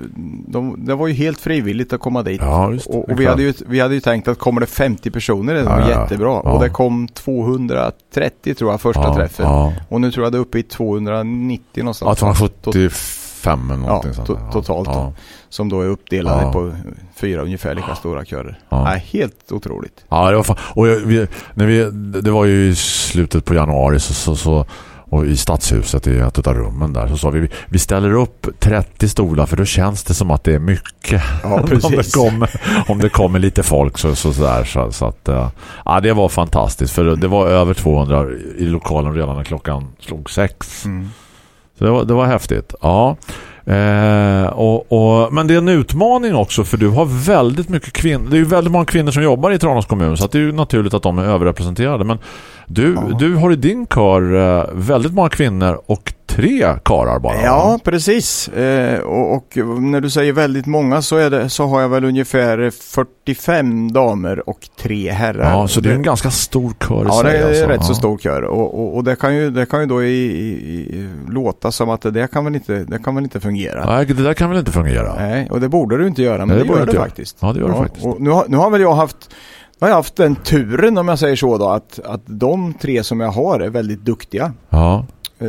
de, det var ju helt frivilligt att komma dit. Ja, just och och vi, hade ju, vi hade ju tänkt att kommer det 50 personer det var Ja, ja. jättebra. Ja. Och det kom 230 tror jag första ja, träffen. Ja, Och nu tror jag det är uppe i 290 ja någonstans. 275 eller någonting Ja, sånt to- totalt ja. då. Som då är uppdelade Ja. på fyra ungefär lika stora körer. Ja. Nej, helt otroligt. Ja, det var fan. Och jag, vi, när vi, det var ju i slutet på januari så, så, så och i stadshuset i ett av rummen där så sa vi vi ställer upp 30 stolar för då känns det som att det är mycket. Ja, om, det kommer, om det kommer lite folk så, så, så så, så att eh, ja, det var fantastiskt. För det var över 200 i lokalen redan när klockan slog sex. Mm. så det var, det var häftigt. Ja Eh, och, och, men det är en utmaning också för du har väldigt mycket kvinnor. Det är ju väldigt många kvinnor som jobbar i Tranås kommun så det är ju naturligt att de är överrepresenterade. Men du, Ja. du har i din kör eh, väldigt många kvinnor och tre karar bara. Ja, precis. Eh, och, och när du säger väldigt många så, är det, så har jag väl ungefär 45 damer och tre herrar. ja så det är en ganska stor kör Ja, det är alltså. rätt så Ja. stor kör. Och, och, och det, kan ju, det kan ju då i, i, låta som att det, det, kan väl inte, det kan väl inte fungera. Nej, det där kan väl inte fungera? Nej, och det borde du inte göra, men Nej, det det, borde gör du det inte göra. faktiskt. Ja, det gör det faktiskt. Och nu, har, nu har väl jag haft nu har jag haft den turen om jag säger så då att, att de tre som jag har är väldigt duktiga. Ja. Eh,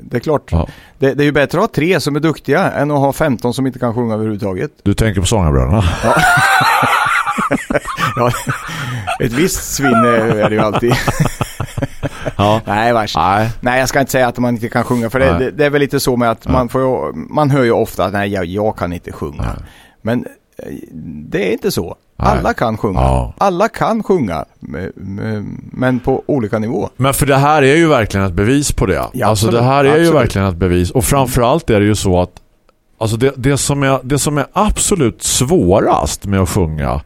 Det, är klart, Ja. det, det är ju bättre att ha tre som är duktiga än att ha 15 som inte kan sjunga överhuvudtaget. Du tänker på sångarbröderna? Ja, ett visst svinn är det ju alltid. Ja. Nej, vars. Nej. Nej, jag ska inte säga att man inte kan sjunga för det, det, det är väl lite så med att man får man hör ju ofta att nej, jag, jag kan inte sjunga. Nej. Men eh, det är inte så. Alla kan sjunga. Ja. Alla kan sjunga, men på olika nivå. Men för det här är ju verkligen ett bevis på det. Ja, alltså det här är ju Absolut. verkligen ett bevis. Och framförallt är det ju så att alltså det, det, som är, det som är absolut svårast med att sjunga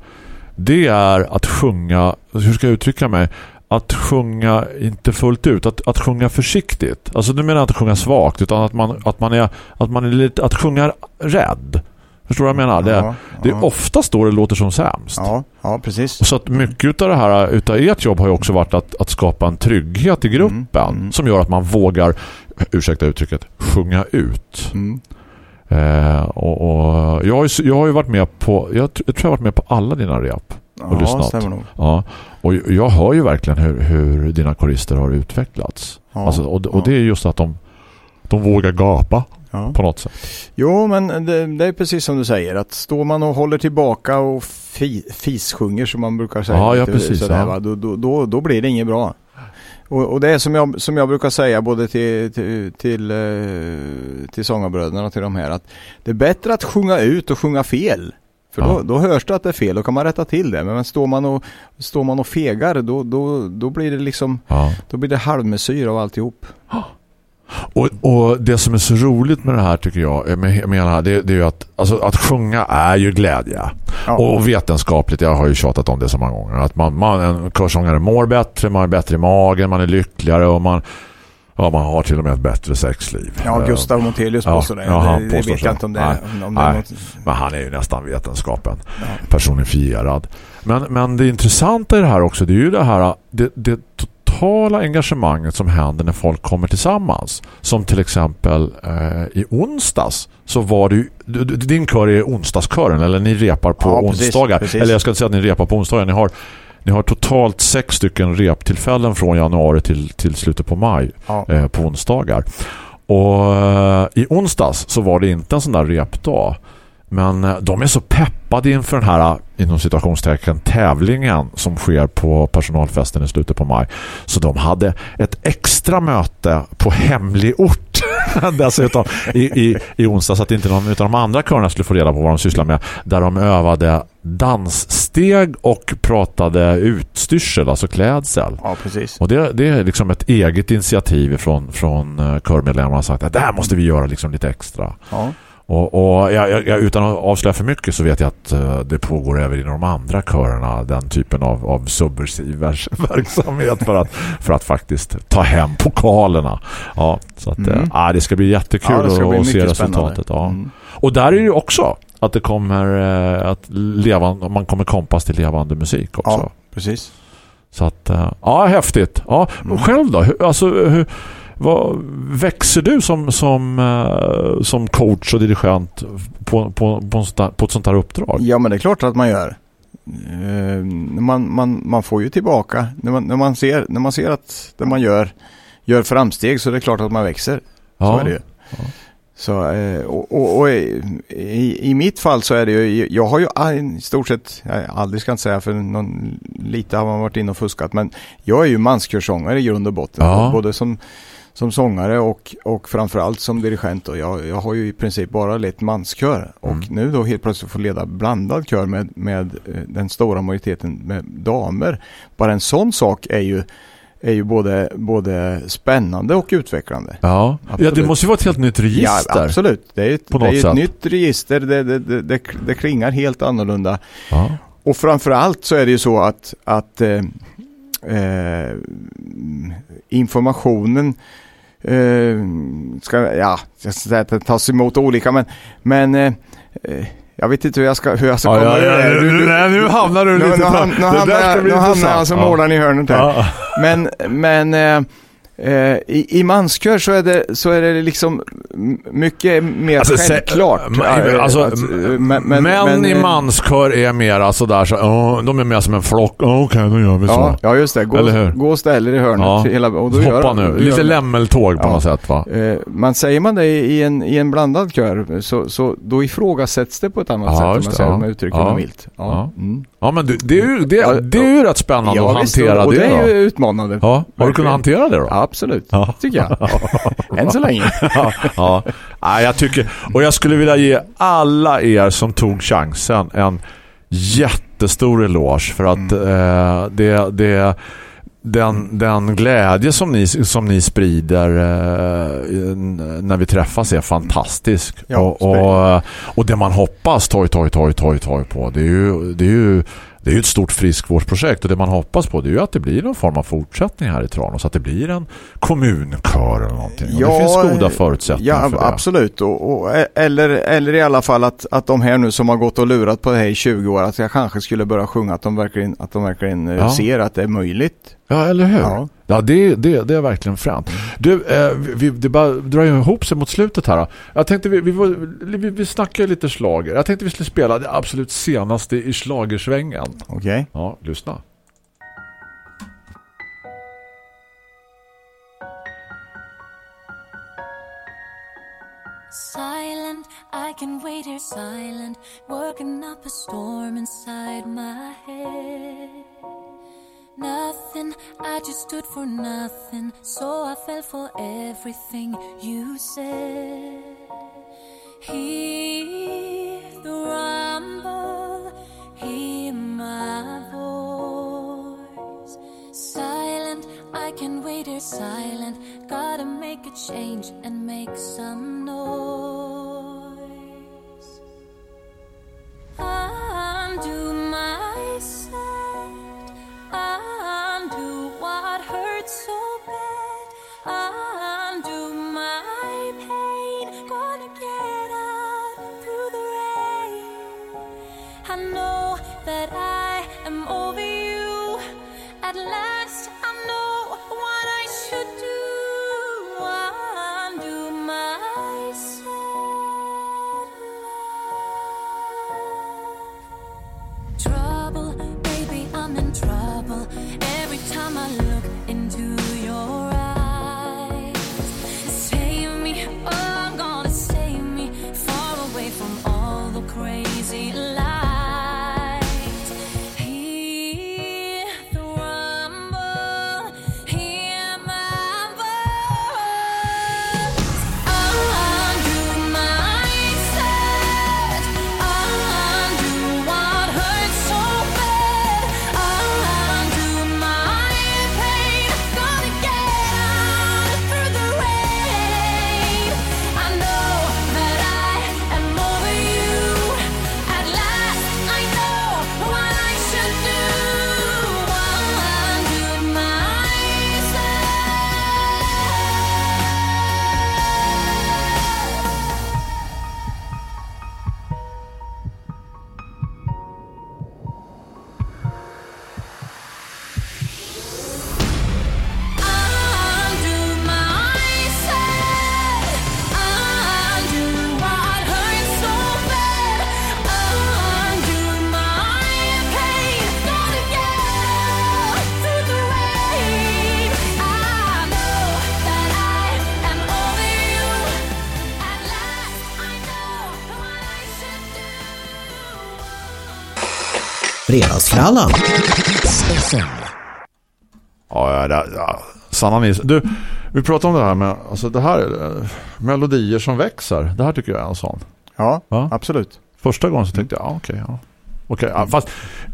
det är att sjunga, hur ska jag uttrycka mig? Att sjunga inte fullt ut, att, att sjunga försiktigt. Alltså nu menar jag inte att sjunga svagt utan att man, att man är att man är lite, att sjunga rädd. Förstår du vad jag menar? Det, Ja, det ja. är oftast då det låter som sämst. Ja, ja precis. Och Så att mycket av det här utav ert jobb har ju också varit att, att skapa en trygghet i gruppen Mm, som gör att man vågar, ursäkta uttrycket, sjunga ut. Mm. Eh, och, och jag, har ju, jag har ju varit med på jag, tr- jag tror jag har varit med på alla dina rep. Och Ja, lyssnat. stämmer nog. Ja, och jag hör ju verkligen hur, hur dina korister har utvecklats. Ja, alltså, och, och det är just att de, de vågar gapa Ja. på något sätt. Jo, men det, det är precis som du säger att står man och håller tillbaka och fi, fissjunger som man brukar säga. Ja, ja, precis, Sådär, ja. Då, då, då, då blir det inget bra. Och, och det är som jag, som jag brukar säga både till, till, till, eh, till sångarbröderna och till de här att det är bättre att sjunga ut och sjunga fel. För Ja. då, då hörs det att det är fel, då kan man rätta till det. Men står man och, står man och fegar då, då, då blir det liksom Ja. då blir det halvmesyr av alltihop. Och, och det som är så roligt med det här tycker jag med, med det, här, det, det är ju att, alltså, att sjunga är ju glädje. Ja. Och vetenskapligt, jag har ju tjatat om det så många gånger, att man, man, en körsångare mår bättre, man är bättre i magen, man är lyckligare och man, ja, man har till och med ett bättre sexliv. Ja, Eh, Gustav Montelius ja, påstår det. ja, det, det vet jag inte om det, Nej, om, det är nej. något. Men han är ju nästan vetenskapen personifierad. Men, men det intressanta i det här också, det är ju det här det, det totala engagemanget som händer när folk kommer tillsammans. Som till exempel eh, i onsdags så var det ju, din kör är onsdagskören eller ni repar på Ja, precis, onsdagar. precis. Eller jag ska inte säga att ni repar på onsdagar. Ni har, ni har totalt sex stycken reptillfällen från januari till, till slutet på maj Ja. eh, på onsdagar. Och eh, i onsdags så var det inte en sån där repdag. Men eh, de är så peppade inför den här inom situationstecken tävlingen som sker på personalfesten i slutet på maj. Så de hade ett extra möte på hemlig ort dessutom i, i, i onsdag så att inte någon av de andra körerna skulle få reda på vad de sysslar med. Där de övade danssteg och pratade utstyrsel, alltså klädsel. ja, precis. Och det, det är liksom ett eget initiativ från, från eh, körmedlemmarna sagt att det här måste vi göra liksom lite extra. Ja. Och, och jag, jag, utan att avslöja för mycket så vet jag att eh, det pågår även inom de andra körerna den typen av, av subversiv vers- verksamhet för att, för att faktiskt ta hem pokalerna. Ja, så att, Mm. eh, ja, det ska bli jättekul Ja, ska bli att se resultatet. Ja. Mm. Och där är det ju också att det kommer eh, att leva, man kommer kompas till levande musik också. Ja, precis. Så att, ja, häftigt. Ja, och själv då? Alltså, hur, vad, växer du som, som, eh, som coach och dirigent på, på, på, där, ett sånt här uppdrag? Ja, men det är klart att man gör. Eh, man, man, man får ju tillbaka. När man, när man, ser, när man ser att det man gör gör framsteg så är det klart att man växer. Så Ja. är det ju. Så, eh, och, och, och i, i mitt fall så är det ju, jag har ju i stort sett, jag aldrig ska inte säga för någon, lite har man varit inne och fuskat, men jag är ju manskörsångare i grund och botten. Ja. Både som, som sångare och, och framförallt som dirigent. Och jag, jag har ju i princip bara lett manskör. Och Mm. nu då helt plötsligt få leda blandad kör med, med eh, den stora majoriteten med damer. Bara en sån sak är ju, är ju både, både spännande och utvecklande. Ja. ja, det måste ju vara ett helt nytt Ja, register. absolut. Det är ett, det är ett nytt register. Det, det, det, det, det klingar helt annorlunda. Ja. Och framförallt så är det ju så att, att eh, eh, informationen eh, ska, ja, jag ska säga att det tas emot olika men, men eh, eh, jag vet inte hur jag ska, hur jag ska Ja, komma ja, ja, det. nu- nej, nu hamnar du nu, lite nu, nu hamnar jag- bli nu hamnar jag som målaren i hörnet här. Men, men eh, eh, i, i manskör så är det, så är det liksom mycket mer Alltså, se- självklart. Eh, alltså, att, eh, men- men- män i eh, manskör är mer sådär så, oh, de är mer som en flock. Oh, Okej, då gör vi så. Ja, ja just det. Gå, gå och ställ i hörnet. Ja. Hela, och då Hoppa gör, nu. Lite lämmeltåg på Ja. något sätt va? Eh, man säger man det i en, i en blandad kör så, så då ifrågasätts det på ett annat Ja, sätt om man säger ja. uttrycker Ja. milt. Ja. Mm. Ja men du, det är ju, det, Ja, det är ju rätt spännande Ja, att hantera och, och det, det är ju utmanande. Ja, har du kunnat hantera det då? Ja, absolut, Ja. tycker jag. Än så länge. ja, ja. Nej, jag tycker, och jag skulle vilja ge alla er som tog chansen en jättestor eloge för att eh, det, det den, den glädje som ni, som ni sprider eh, när vi träffas är fantastisk. Ja, och, och, och det man hoppas toj, toj, toj, toj, toj på det är ju, det är ju det är ju ett stort friskvårdsprojekt och det man hoppas på det är ju att det blir någon form av fortsättning här i Tranås. Att det blir en kommunkör eller någonting. Och det finns goda förutsättningar ja, för det. absolut. Och, och, eller, eller i alla fall att, att de här nu som har gått och lurat på det här i 20 år att jag kanske skulle börja sjunga att de verkligen, att de verkligen eh, Ja. ser att det är möjligt. Ja, eller hur? Ja. Ja, det, det, det är verkligen fränt. Du, eh, vi, det bara drar ju ihop sig mot slutet här. Jag tänkte, vi, vi, vi, vi snackar lite slager. Jag tänkte vi skulle spela det absolut senaste i slagersvängen. Okej? Ja, lyssna. Silent, I can wait here silent, working up a storm inside my head. Nothing, I just stood for nothing, so I fell for everything you said. Hear the rumble, hear my voice. Silent, I can wait here silent. Gotta make a change and make some noise. Undo my set, undo what hurt so bad, Fredagsfrallan. Ja, ja, det, ja. Sanna Nils. Du, vi pratar om det här med alltså det här eh, melodier som växer. Det här tycker jag är en sån. Ja, Ja. absolut. Första gången så tänkte jag, ja okej, ja. Okej, ja, fast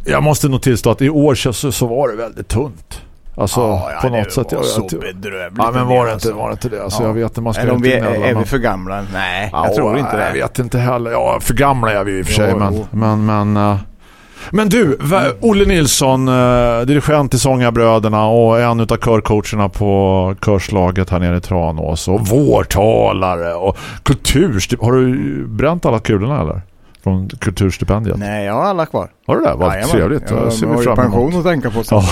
jag måste nog tillstå att i år så, så, så var det väldigt tunt. Alltså på något sätt. Jag, jag, bedrövligt. ja, men var det inte, var det inte det? Alltså Ja. jag vet inte, man ska Eller om inte vi är, gnälla, är men- vi för gamla? Nej, Ja, jag tror inte det. Jag vet inte heller. Ja, för gamla är vi i och för sig. Jo, men, jo. men, men, eh, men du, Olle Nilsson, eh, dirigent i Sångarbröderna och en av körcoacherna på körslaget här nere i Tranås och vårtalare och kulturstip. Har du bränt alla kulorna eller? Från kulturstipendiet? Nej, jag har alla kvar. Har du det? Vad Jajamän. trevligt. Jag, Jag ser vi fram emot. pension att tänka på. Så.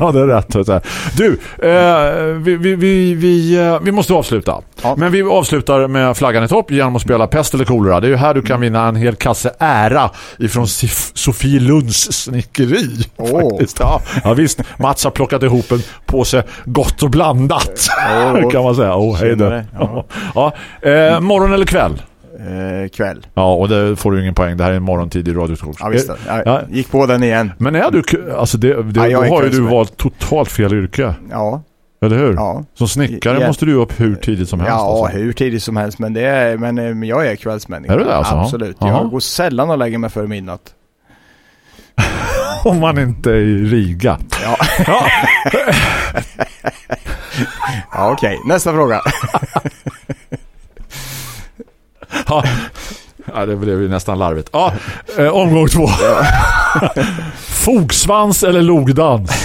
Ja, det är rätt. Du, eh, vi, vi, vi, vi, eh, vi måste avsluta. Ja. Men vi avslutar med flaggan i topp genom att spela Pest eller kolera. Det är ju här du kan vinna en hel kasse ära ifrån Sif- Sofie Lunds snickeri. Åh. Faktiskt. Ja, ja, visst. Mats har plockat ihop en påse gott och blandat. Åh. kan man säga. Oh, hej då. Ja. Ja. Eh, morgon eller kväll? Eh, kväll. Ja, och det får du ingen poäng. Det här är en morgontid i radioskol. Ja, visst. Jag Ja. gick på den igen. Men är du, alltså det, det, Ja, då har ju du valt totalt fel yrke. Ja, Eller hur? ja. Som snickare Ja. måste du upp hur tidigt som helst. Ja, alltså. hur tidigt som helst. Men, det är, men eh, jag är kvällsmänniska. Är du det alltså? Absolut. Jaha. Jag går sällan och lägger mig före midnatt. Om man inte är i Riga. Ja, Ja. ja okej. Nästa fråga. Ja. ja, det blev ju nästan larvigt. Ja, eh, omgång två. Fogsvans eller logdans?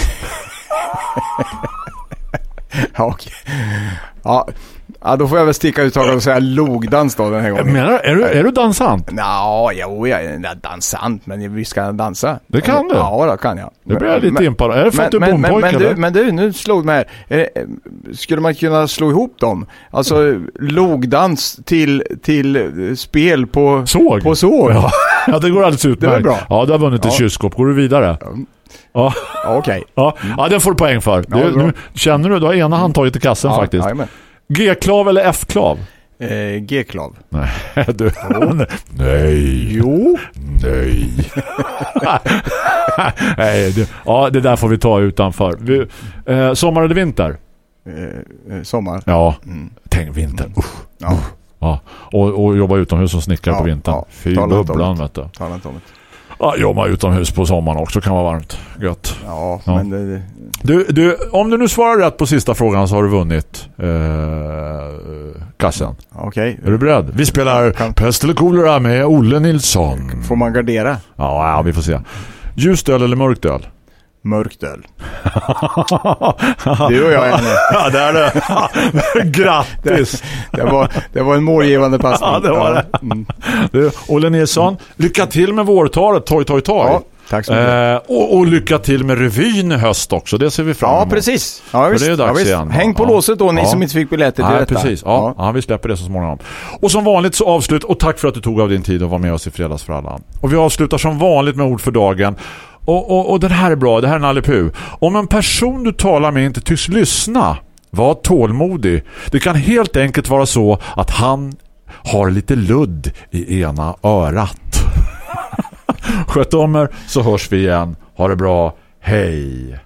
Ja, okej. ja. Ja, då får jag väl sticka ut taget och säga logdans då den här gången. Menar du, är du, är du dansant? Nå, jo, jag är dansant, men vi ska dansa. Det kan du? Ja, det kan jag. Det blir jag lite Men- imponerad. Är det för att du är men, men, bondpojke men, du, men du, nu slog mig här. Är det- eh, Skulle man kunna slå ihop dem? Alltså logdans till, till eh, spel på Såg? På såg? Ja, ja, det går alldeles utmärkt. Det är bra. Ja, du har vunnit ett Ja. kylskåp. Går du vidare? Ja. Ja, Okej. Ja, ja, den får du poäng för. Du, nu, känner du, du har ena handtaget i kassen Ja, faktiskt. jajamän. G-klav eller F-klav? Eh, G-klav. Nej, du. Nej. Jo. Nej. Nej, det, ja, det där får vi ta utanför. Vi, eh, sommar eller vinter? Eh, eh, sommar. Ja, tänk vinter. Usch. Ja, Ja. Och, och jobba utomhus som snickare Ja, på vintern. ja. Fy bubblan vet du. tala inte om det. Ja, jobba utomhus på sommaren också kan vara varmt. Gött. Ja, Ja. men det, Du, du, om du nu svarar rätt på sista frågan så har du vunnit eh, kassen. okej. Är du beredd? Vi spelar Kan- Pest eller kolera med Olle Nilsson. Får man gardera? Ja, ja, vi får se. Ljust öl eller mörkt öl? Mörkt öl. Du och jag är. Ja, det är det. Grattis! Det var, det var en målgivande passning. Ja, det var det. Mm. Du, Olle Nilsson, lycka till med vårtalet. Toj, toj, toj. Ja, tack så mycket. Eh, och, och lycka till med revyn i höst också. Det ser vi fram Ja, emot. precis. Ja, visst. det är dags ja, igen. Häng på Ja. låset då, ni Ja. som inte fick biljetter till Ja, detta. precis. Ja, ja. vi släpper det så småningom. Och som vanligt så avslut och tack för att du tog av din tid och var med oss i fredags för alla. Och vi avslutar som vanligt med ord för dagen. Och, och, och den här är bra, det här är Nalle Puh. Om en person du talar med inte tycks lyssna, var tålmodig. Det kan helt enkelt vara så att han har lite ludd i ena örat. Sköt om er så hörs vi igen. Ha det bra. Hej!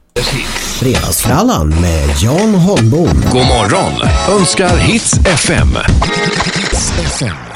Fredagsfrallan med Jan Holmbom. God morgon önskar Hits FM. Hits FM.